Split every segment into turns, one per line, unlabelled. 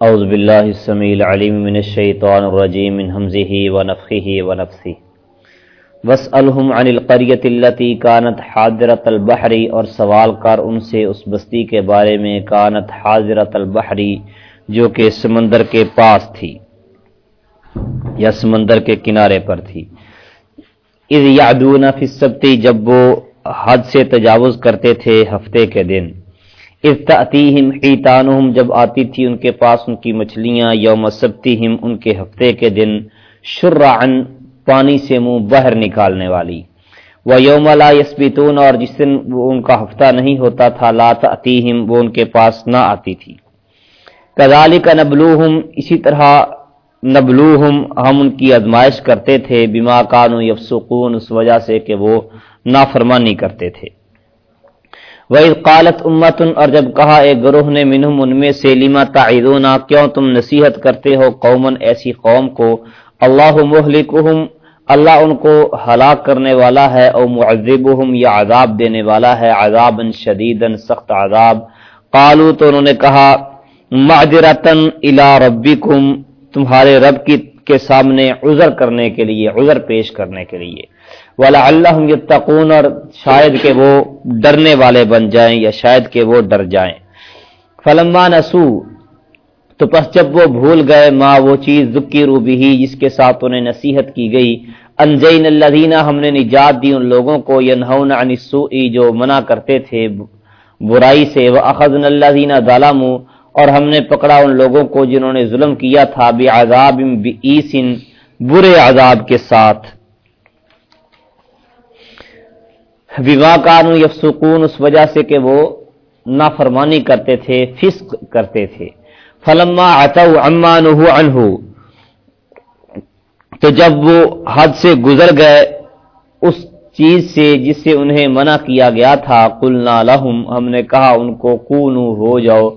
اعوذ باللہ السمیع العلیم من الشیطان الرجیم من حمزه ونفخه ونفثه واسألهم عن القریة التي كانت حاضرة البحر اور سوال کر ان سے اس بستی کے بارے میں كانت حاضرة البحر جو کہ سمندر کے پاس تھی یا سمندر کے کنارے پر تھی. اذ یعدون فی السبت جب وہ حد سے تجاوز کرتے تھے ہفتے کے دن. افتاتیہم حیتانہم جب آتی تھی ان کے پاس ان کی مچھلیاں، یوم سبتیہم ان کے ہفتے کے دن شرعن پانی سے منہ بہر نکالنے والی۔ وہ یوم لا یسبتون اور جس دن وہ ان کا ہفتہ نہیں ہوتا تھا، لا تاتیہم وہ ان کے پاس نہ آتی تھی۔ کذالک نبلوہم اسی طرح نبلوہم ہم ان کی ازمائش کرتے تھے، بما کانو یفسقون اس وجہ سے کہ وہ نافرمانی کرتے تھے۔ وَإِذْ قَالَتْ أُمَّةٌ، اور جب کہا ایک گروہ نے منہم ان میں سے، لما تعیدونا کیوں تم نصیحت کرتے ہو قومن ایسی قوم کو؟ اللہ محلکہم اللہ ان کو ہلاک کرنے والا ہے، او معذبہم یا عذاب دینے والا ہے، عذابا شدیدا، سخت عذاب۔ قالو تو انہوں نے کہا معذرتن الى ربکم، تمہارے رب کی، کے سامنے عذر کرنے کے لیے، عذر پیش کرنے کے لیے۔ والا اللہ یتقون اور شاید کہ وہ ڈرنے والے بن جائیں یا شاید کہ وہ ڈر جائیں۔ فلما نسو تو پس جب وہ بھول گئے ماں وہ چیز ذکی روبی ہی جس کے ساتھ انہیں نصیحت کی گئی۔ انجین اللہ ہم نے نجات دی ان لوگوں کو ینہون عن السوئی جو منع کرتے تھے برائی سے۔ وہ اخذن اللہ دینا اور ہم نے پکڑا ان لوگوں کو جنہوں نے ظلم کیا تھا بے عذاب برے عذاب کے ساتھ۔ ووا کانو یفسکون اس وجہ سے کہ وہ نافرمانی کرتے تھے، فسق کرتے تھے۔ فلما اتو امان عنہ تو جب وہ حد سے گزر گئے، اس چیز سے جس سے انہیں منع کیا گیا تھا، قلنا لہم، ہم نے کہا ان کو کونو، ہو جاؤ۔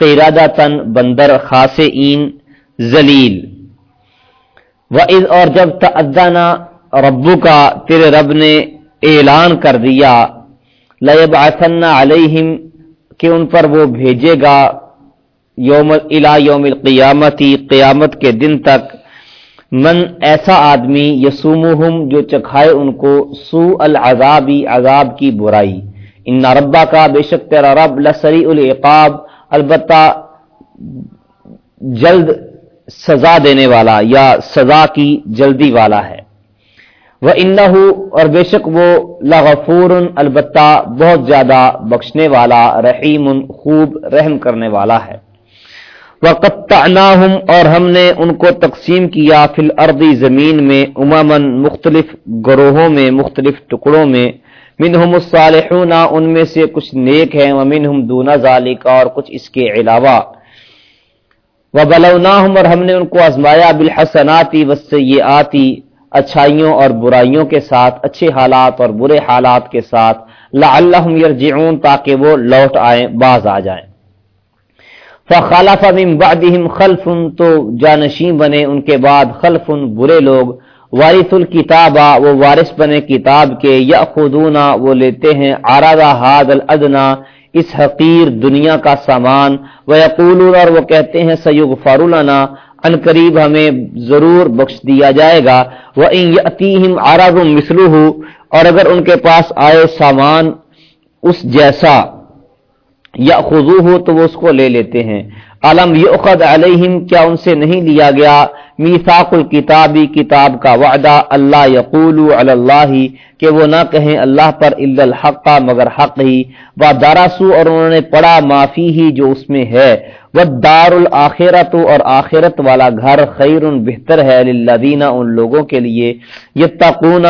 قیرادہ تن بندر، خاص زلیل و اور جب تعدنا ربو کا تیرے رب نے اعلان کر دیا لب علیہم کہ ان پر وہ بھیجے گا یوم الا یوم القیامتی، قیامت کے دن تک۔ من ایسا آدمی یسوم جو چکھائے ان کو سو العذابی عذاب کی برائی۔ ان ربا کا بے شک تیرا رب لسری العقاب، البتہ جلد سزا دینے والا، یا سزا کی جلدی والا ہے۔ وہ ان اور بے شک وہ لغفور، البتہ بہت زیادہ بخشنے والا، رحیم، خوب رحم کرنے والا ہے۔ وقت اور ہم نے ان کو تقسیم کیا فی الارضی زمین میں امامن مختلف گروہوں میں، مختلف ٹکڑوں میں۔ منہم الصالحون، ان میں سے کچھ نیک ہیں۔ ومنہم دون ذالک اور کچھ اس کے علاوہ۔ وبلوناہم اور ہم نے ان کو آزمایا۔ بالحسناتی والسیئاتی اچھائیوں اور برائیوں کے ساتھ، اچھے حالات اور برے حالات کے ساتھ، لعلہم یرجعون تاکہ وہ لوٹ آئیں، باز آ جائیں۔ فخلف من بعدہم خلف، تو جانشین بنے ان کے بعد خلف برے لوگ۔ وارث الکتاب، وہ وارث بنے کتاب کے۔ یا وہ لیتے ہیں آرادہ ہاد الادنا، اس حقیر دنیا کا سامان۔ وہ اور وہ کہتے ہیں سیوگ فارولنا ان قریب ہمیں ضرور بخش دیا جائے گا۔ وہ ان آراز مسلو اور اگر ان کے پاس آئے سامان اس جیسا یا خزو ہو تو وہ اس کو لے لیتے ہیں۔ علم یؤخذ علیہم، کیا ان سے نہیں لیا گیا؟ میثاق الکتابی کتاب کا وعدہ، اللہ یقول علی اللہ، کہ وہ نہ کہیں اللہ پر الا الحق، مگر حق ہی۔ و داراسو اور انہوں نے پڑھا معافی ہی جو اس میں ہے۔ وہ دار الآخرت اور آخرت والا گھر خیر بہتر ہے للذین، ان لوگوں کے لیے۔ یتقون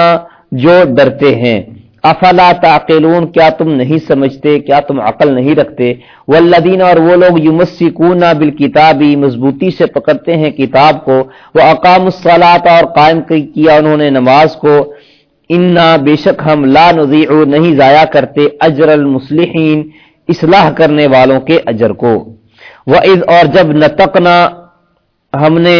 جو ڈرتے ہیں۔ افلا تعقلون، کیا تم نہیں سمجھتے، کیا تم عقل نہیں رکھتے؟ والذین، اور وہ لوگ یمسکون بالکتابی، مضبوطی سے پکڑتے ہیں کتاب کو وہ اقام الصلاۃ اور قائم کیا انہوں نے نماز کو۔ انا، بے شک ہم لا نضیع، نہیں ضائع کرتے اجر المصلحین، اصلاح کرنے والوں کے اجر کو۔ وَإِذْ، اور جب نتقنا ہم نے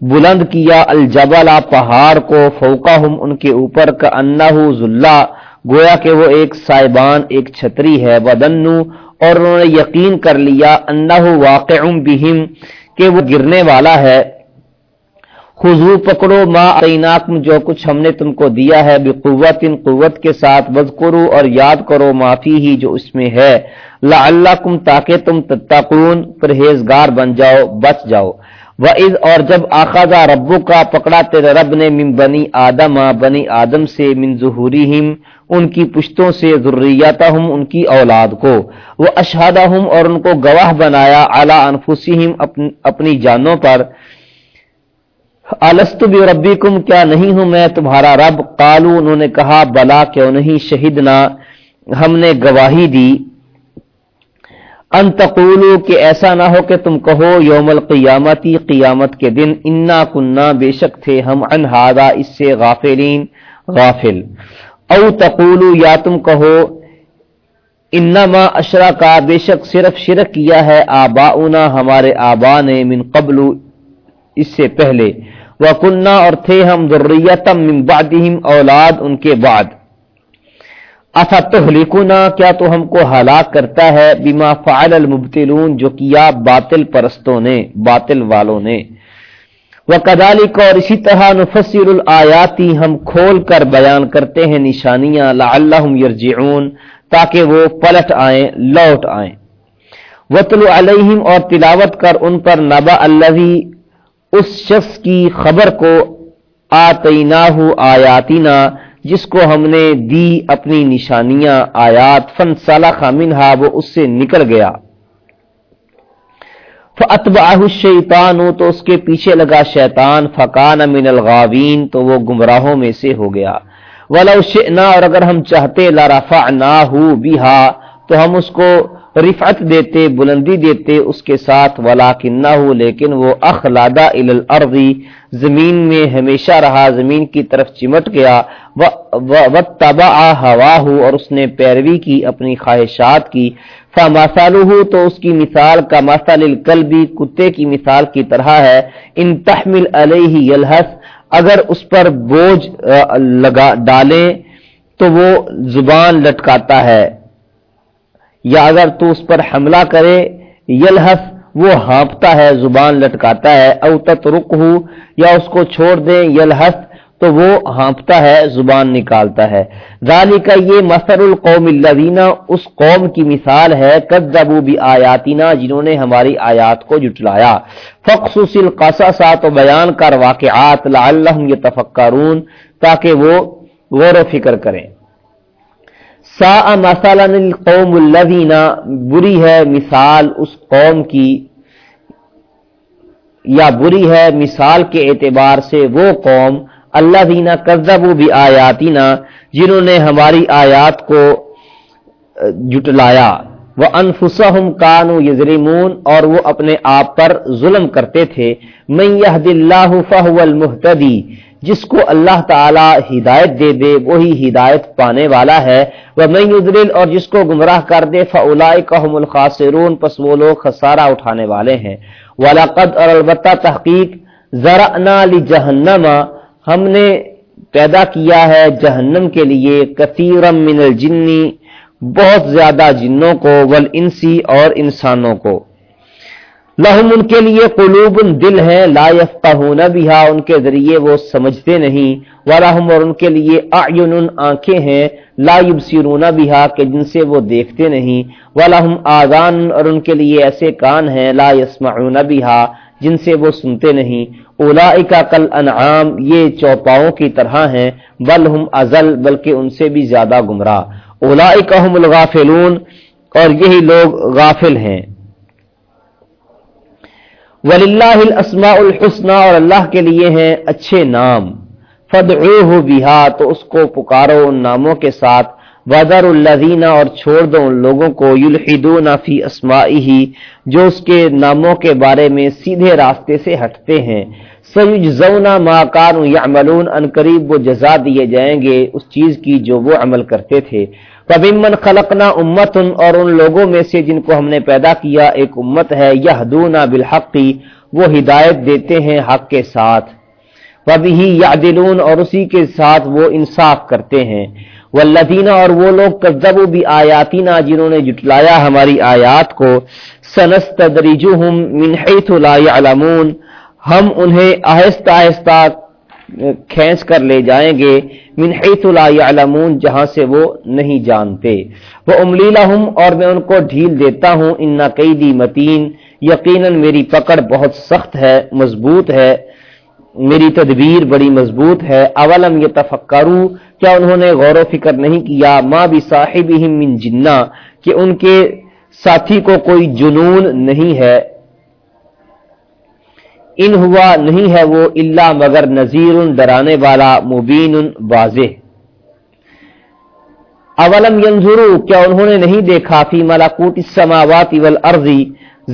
بلند کیا الجبلا پہاڑ کو فوکا ہم ان کے اوپر کا انا ذلہ، گویا کہ وہ ایک سائبان، ایک چھتری ہے بدنو اور انہوں نے یقین کر لیا انہ واقع بہم، کہ وہ گرنے والا ہے۔ خزو پکڑو، ما عیناکم جو کچھ ہم نے تم کو دیا ہے، بقوت ان قوت کے ساتھ بز کرو اور یاد کرو معافی ہی جو اس میں ہے۔ لعلکم تاکہ تم تتقون، پرہیزگار بن جاؤ، بچ جاؤ۔ وَإِذْ اور جب آخذا ربو کا پکڑا تیرے رب نے من بنی آدم بنی آدم سے من ظہوریہم، ان کی پشتوں سے ذریاتہم، ان کی اولاد کو۔ وہ اشہدہم اور ان کو گواہ بنایا علی انفسہم اپنی جانوں پر۔ الست ربی کم کیا نہیں ہوں میں تمہارا رب؟ قالو انہوں نے کہا، بلا، کیوں نہیں؟ شہیدنا ہم نے گواہی دی۔ ان تقولو کہ ایسا نہ ہو کہ تم کہو یوم القیامتی قیامت کے دن، انا کننا، بے شک تھے ہم انہادا اس سے غافلین، غافل۔ او تقولو یا تم کہو، انما اشرا کا بے شک صرف شرک کیا ہے آبا ہمارے آبا نے من قبل، اس سے پہلے۔ وہ کنہ اور تھے ہم ذریتم من بعدہم اولاد ان کے بعد۔ اصا تہلکنا کیا تو ہم کو ہلاک کرتا ہے؟ بما فعل المبتلون جو کیا باطل پرستوں نے، باطل والوں نے۔ وہ کدالک اور اسی طرح نفسر الآیاتی، ہم کھول کر بیان کرتے ہیں نشانیاں، لعلہم یرجعون، تاکہ وہ پلٹ آئیں، لوٹ آئیں۔ وطل علیہم، اور تلاوت کر ان پر نبا اللہ اس شخص کی خبر کو آتینا آیاتینا جس کو ہم نے دی اپنی نشانیاں، آیات، فن سالہ خامنہا وہ اس سے نکل گیا۔ فَأَتْبَعَهُ الشَّيْطَانُ، تو اس کے پیچھے لگا شیطان۔ فَقَانَ مِنَ الْغَاوِينَ، تو وہ گمراہوں میں سے ہو گیا۔ وَلَوْ شِئْنَا، اور اگر ہم چاہتے، لَرَفَعْنَاهُ بِهَا، تو ہم اس کو رفعت دیتے، بلندی دیتے، اس کے ساتھ ولا کنہ ہو لیکن وہ اخلادہ الارضی زمین میں ہمیشہ رہا، زمین کی طرف چمٹ گیا تبا ہوا ہو اور اس نے پیروی کی، اپنی خواہشات کی۔ فماسالو ہو تو اس کی مثال کا ماسال القلبی کتے کی مثال کی طرح ہے۔ ان تحمل علیہ یلحس اگر اس پر بوجھ لگا، ڈالیں، تو وہ زبان لٹکاتا ہے۔ یا اگر تو اس پر حملہ کرے، یلحف، وہ ہانپتا ہے، زبان لٹکاتا ہے اوتت رک ہو یا اس کو چھوڑ دیں یلحف، تو وہ ہانپتا ہے، زبان نکالتا ہے۔ ذالی کا یہ مسر القوم الدینہ اس قوم کی مثال ہے کدبو بھی آیاتینا جنہوں نے ہماری آیات کو جٹلایا۔ فخصوص القصا سات و بیان کر واقعات، لعلہم یتفکرون، تاکہ وہ غور و فکر کریں۔ سا مثلا القوم الذین، بری ہے مثال اس قوم کی، یا بری ہے مثال کے اعتبار سے وہ قوم اللہ دینا قزب بھی آیاتینا جنہوں نے ہماری آیات کو جٹلایا وہ انفسہم کانو یزریمون اور وہ اپنے آپ پر ظلم کرتے تھے۔ من یہد اللہ فہو المحتدی جس کو اللہ تعالی ہدایت دے دے، وہی ہدایت پانے والا ہے۔ وہ میں اور جس کو گمراہ کر دے فلا الخاصرون پس وہ لوگ خسارہ اٹھانے والے ہیں۔ ولاقد اور البتہ تحقیق ذرا جہنم ہم نے پیدا کیا ہے جہنم کے لیے کثیرم من الجنی بہت زیادہ جنوں کو ول انسی اور انسانوں کو۔ لہم ان کے لیے قلوب دل ہے لا یفقہون بہا، ان کے ذریعے وہ سمجھتے نہیں۔ ولہم اور ان کے لیے اعین، آنکھیں ہیں، لا یبصرون بہا، کہ جن سے وہ دیکھتے نہیں۔ ولہم آذان، اور ان کے لیے ایسے کان ہیں، لا یسمعون بہا، جن سے وہ سنتے نہیں۔ اولائکا کل انعام یہ چوپاؤں کی طرح ہیں، بل ہم ازل، بلکہ ان سے بھی زیادہ گمراہ۔ اولائکا ہم الغافلون، اور یہی لوگ غافل ہیں۔ وللہ الاسماء الحسنہ اور اللہ کے لیے ہیں اچھے نام۔ فدعوه بها تو اس کو پکارو ان ناموں کے ساتھ۔ وذر الذین، اور چھوڑ دو ان لوگوں کو۔ یلحدون فی اسمائه جو اس کے ناموں کے بارے میں سیدھے راستے سے ہٹتے ہیں۔ سیجزون ما كانوا يعملون ان قریب وہ جزا دیے جائیں گے اس چیز کی جو وہ عمل کرتے تھے۔ من خلقنا امتن اور ان لوگوں میں سے جن کو ہم نے پیدا کیا، ایک امت ہے یہ بالحقی وہ ہدایت دیتے ہیں حق کے ساتھ۔ وبی یادلون اور اسی کے ساتھ وہ انصاف کرتے ہیں۔ والذین اور وہ لوگ، کذبوا بھی آیاتینا جنہوں نے جٹلایا ہماری آیات کو۔ سنستدرجہم من حیث لا يعلمون، ہم انہیں آہستہ آہستہ کھینچ کر لے جائیں گے، من حیث لا يعلمون جہاں سے وہ نہیں جانتے۔ وہ املی لہم اور میں ان کو ڈھیل دیتا ہوں ان قیدی متین۔ یقیناً میری پکڑ بہت سخت ہے، مضبوط ہے۔ میری تدبیر بڑی مضبوط ہے۔ اولم یہ تفکرو کیا انہوں نے غور و فکر نہیں کیا؟ ماں بھی صاحب من جنا کہ ان کے ساتھی کو کوئی جنون نہیں ہے۔ ان ہوا نہیں ہے وہ اللہ مگر نذیر ڈرانے والا مبین واضح۔ اولم ینظرو کیا انہوں نے نہیں دیکھا فی ملاکوت السماوات والارضی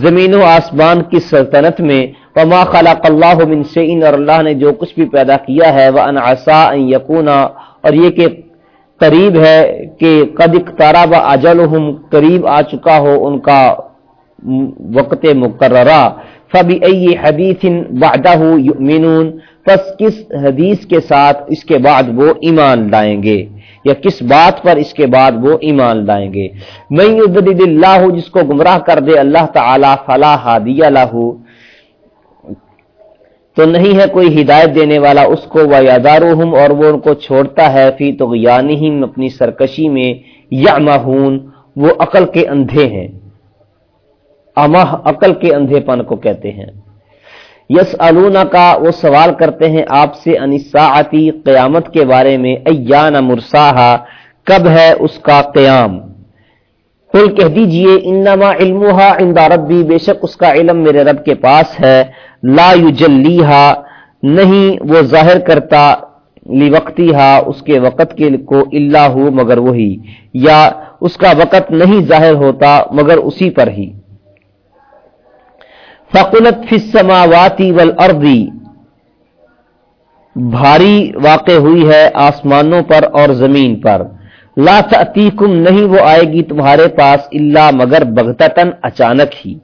زمین و آسمان کی سلطنت میں، وما خلق اللہ من شئین اور اللہ نے جو کچھ بھی پیدا کیا ہے وان عسا ان یکونا اور یہ کہ قریب ہے کہ قد اقترب اجلہم، قریب آ چکا ہو ان کا وقت مقررہ۔ فبی ای حدیث بعدہ یؤمنون پس کس حدیث کے ساتھ اس کے بعد وہ ایمان لائیں گے؟ یا کس بات پر اس کے بعد وہ ایمان لائیں گے؟ میں یدد اللہ، جس کو گمراہ کر دے اللہ تعالی، فلا ہادی لہو تو نہیں ہے کوئی ہدایت دینے والا اس کو وہ یادار اور وہ ان کو چھوڑتا ہے، فی تو اپنی سرکشی میں یا وہ عقل کے اندھے ہیں۔ امہ عقل کے اندھے پن کو کہتے ہیں۔ یس الونا کا وہ سوال کرتے ہیں آپ سے انساعتی قیامت کے بارے میں، ایان مرساہا، کب ہے اس کا قیام؟ کل کہہ دیجیے، انما علمها عند ربی، بے شک اس کا علم میرے رب کے پاس ہے، لا یجلیہا، نہیں، وہ ظاہر کرتا وقتی اس کے وقت کے کو اللہ مگر وہی، یا اس کا وقت نہیں ظاہر ہوتا مگر اسی پر ہی۔ فقلت فی السماواتی والارضی بھاری واقع ہوئی ہے آسمانوں پر اور زمین پر۔ لا تأتیکم، نہیں وہ آئے گی تمہارے پاس اللہ مگر بغتتن اچانک ہی۔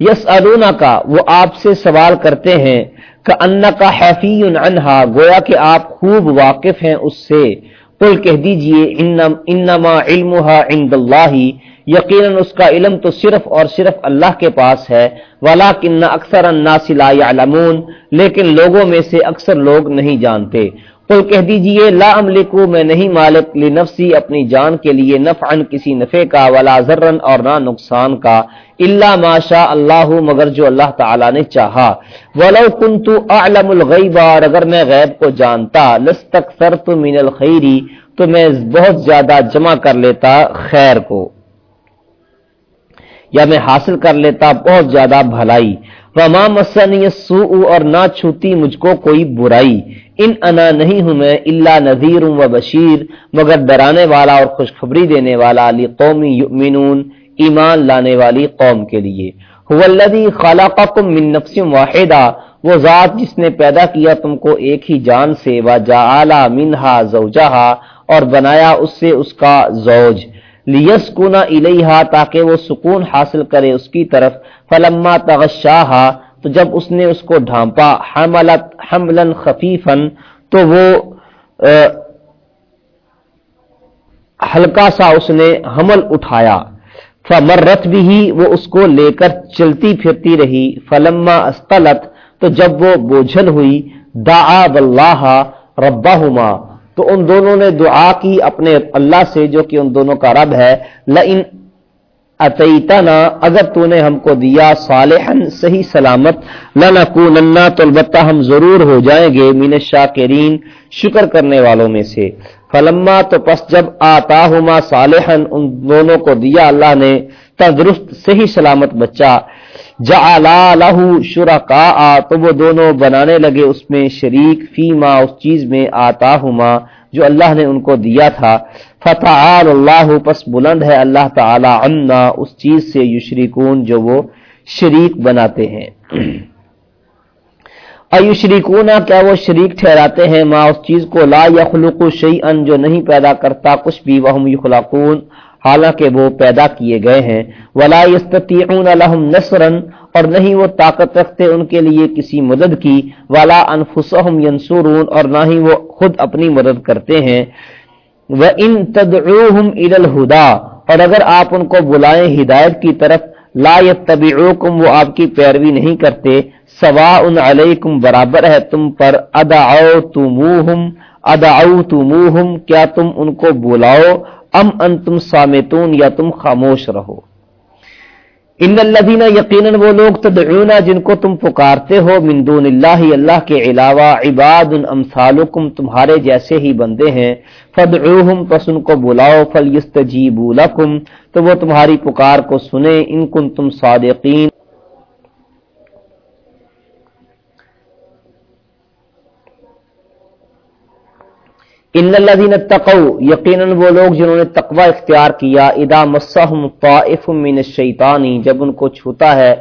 یس کا وہ آپ سے سوال کرتے ہیں کہ ان کا حیفی عنہا، گویا کہ آپ خوب واقف ہیں اس سے۔ قل کہہ دیجیے انما علمها عند اللہ۔ یقیناً اس کا علم تو صرف اور صرف اللہ کے پاس ہے، ولیکن اکثر الناس لا يعلمون لیکن لوگوں میں سے اکثر لوگ نہیں جانتے۔ تو کہہ دیجیے، لا املکو، میں نہیں مالک، لنفسی، اپنی جان کے لیے نفعن کسی نفع کا، ولا ذرن اور نہ نقصان کا، الا ما شاء اللہ، مگر جو اللہ تعالی نے چاہا۔ ولو کنت اعلم الغیب اور اگر میں غیب کو جانتا لستکثرت من الخیری تو میں بہت زیادہ جمع کر لیتا خیر کو۔ یا میں حاصل کر لیتا بہت زیادہ بھلائی۔ وما مسنی السوء اور نہ چھوتی مجھ کو کوئی برائی۔ ان انا نہیں ہوں میں اللہ نذیر و بشیر، مگر ڈرانے والا اور خوشخبری دینے والا۔ علی قومی یؤمنون، ایمان لانے والی قوم کے لیے۔ خلقکم من نفس واحدہ وہ ذات جس نے پیدا کیا تم کو ایک ہی جان سے۔ وجعل منها زوجها، اور بنایا اس سے اس کا زوج۔ لیسکونا الیہا تاکہ وہ سکون حاصل کرے اس کی طرف، فلما تغشاہا، تو جب اس نے اس کو ڈھانپا، حملت، حملن خفیفن تو وہ ہلکا سا اس نے حمل اٹھایا۔ فمرت بھی وہ اس کو لے کر چلتی پھرتی رہی۔ فلما استلت، تو جب وہ بوجھل ہوئی، دعا باللہ ربہما تو ان دونوں نے دعا کی اپنے اللہ سے جو کہ ان دونوں کا رب ہے، لئن اتیتنا، اگر تو نے ہم کو دیا صالحن صحیح سلامت لنکوننا تو البتہ ہم ضرور ہو جائیں گے، من الشاکرین، شکر کرنے والوں میں سے۔ فلما تو پس جب آتاہما صالحن ان دونوں کو دیا اللہ نے، تندرست صحیح سلامت بچہ، جعلا لہو شرکاء، تو وہ دونوں بنانے لگے اس میں شریک فیما، اس چیز میں آتاہما جو اللہ نے ان کو دیا تھا۔ فتعال اللہ، پس بلند ہے اللہ تعالی عنا، اس چیز سے یشرکون جو وہ شریک بناتے ہیں۔ ایشرکون کیا وہ شریک ٹھہراتے ہیں؟ ما اس چیز کو لا یخلق شیئن جو نہیں پیدا کرتا، کچھ بھی، وہم یخلقون۔ حالانکہ وہ پیدا کیے گئے ہیں۔ ولا یستطيعون لهم نصرا، اور نہیں وہ طاقت رکھتے ان کے لیے کسی مدد کی۔ ولا انفسهم ينصرون اور نہ ہی وہ خود اپنی مدد کرتے ہیں۔ وہ ان تدعوہم الہدا اور اگر آپ ان کو بلائیں ہدایت کی طرف، لا یتبعوکم وہ آپ کی پیروی نہیں کرتے۔ سوا ان علیکم برابر ہے تم پر، ادعوتموہم ادعوتموہم، کیا تم ان کو بلاؤ؟ ام انتم سامتون یا تم خاموش رہو۔ ان الذین یقینا وہ لوگ تدعون، جن کو تم پکارتے ہو، من دون اللہ اللہ کے علاوہ، عباد امثالکم، تمہارے جیسے ہی بندے ہیں۔ فدعوہم، پس ان کو بلاؤ فلیستجیبوا لکم۔ تو وہ تمہاری پکار کو سنیں، ان کنتم صادقین۔ ان الذين اتقوا، یقینا وہ لوگ جنہوں نے تقوی اختیار کیا، اذا مسهم طائف من الشیطان، جب ان کو چھوتا ہے،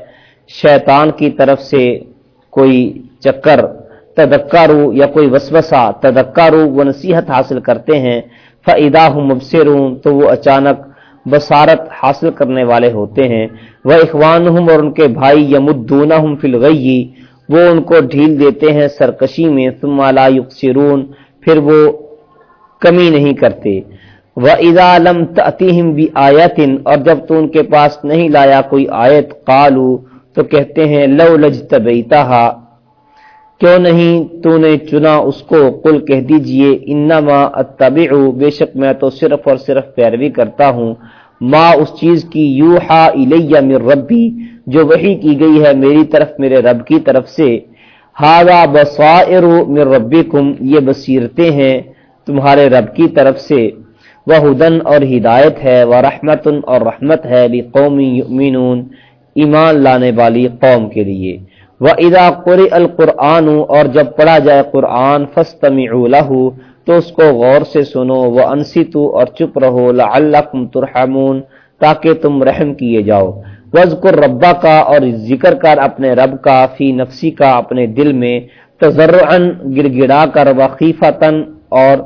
شیطان کی طرف سے کوئی چکر، تذکروا یا کوئی وسوسہ، تذکروا و نصیحت حاصل کرتے ہیں، فاذا هم مبصرون، تو وہ اچانک بصارت حاصل کرنے والے ہوتے ہیں وہ اخوانہم اور ان کے بھائی یمدونہم فی الغی، وہ ان کو ڈھیل دیتے ہیں سرکشی میں، ثم لا یقصرون پھر وہ کمی نہیں کرتے۔ وہ ادا لم تم بھی آیتن اور جب تو ان کے پاس نہیں لایا کوئی آیت قالو تو کہتے ہیں، لو لج طبیتا کیوں نہیں؟ تو نے چنا اس کو۔ کل کہہ دیجیے انما اتبع بے شک میں تو صرف اور صرف پیروی کرتا ہوں۔ ما اس چیز کی، یوحا الیہ من ربی، جو وحی کی گئی ہے میری طرف، میرے رب کی طرف سے۔ ہاضا بصائر من ربکم۔ یہ بصیرتے ہیں۔ تمہارے رب کی طرف سے وہ ہدن اور ہدایت ہے، وہ رحمت اور رحمت ہے قومی یؤمنون، ایمان لانے والی قوم کے لیے۔ وہ ادا قر القرآن اور جب پڑھا جائے قرآن فستم تو اس کو غور سے سنو، وہ انسیتو اور چپ رہو، لعلکم ترحمون، تاکہ تم رحم کیے جاؤ۔ وزقر ربا کا اور ذکر کر اپنے رب کا، فی نفسی کا اپنے دل میں تذرعن گڑ گڑا کر وخیفتن اور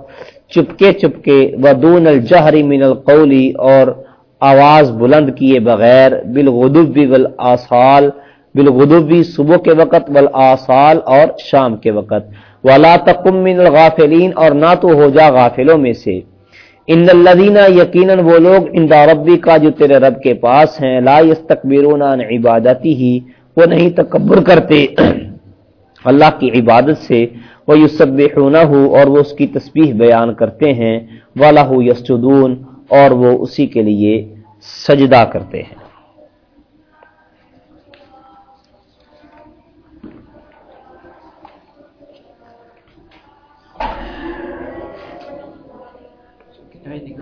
چپکے چپکے ودون الجہری من القولی اور آواز بلند کیے بغیر بالغدبی والآصال بالغدبی صبح کے وقت والآصال اور شام کے وقت۔ ولا تقم من الغافلین اور نہ تو ہو جا غافلوں میں سے۔ ان الذین یقینا وہ لوگ ان ربی کا جو تیرے رب کے پاس ہیں، لا یستکبرون عن عبادتی ہی وہ نہیں تکبر کرتے۔ اللہ کی عبادت سے وہ یوسب ہو اور وہ اس کی تسبیح بیان کرتے ہیں والا یسجدون، اور وہ اسی کے لیے سجدہ کرتے ہیں۔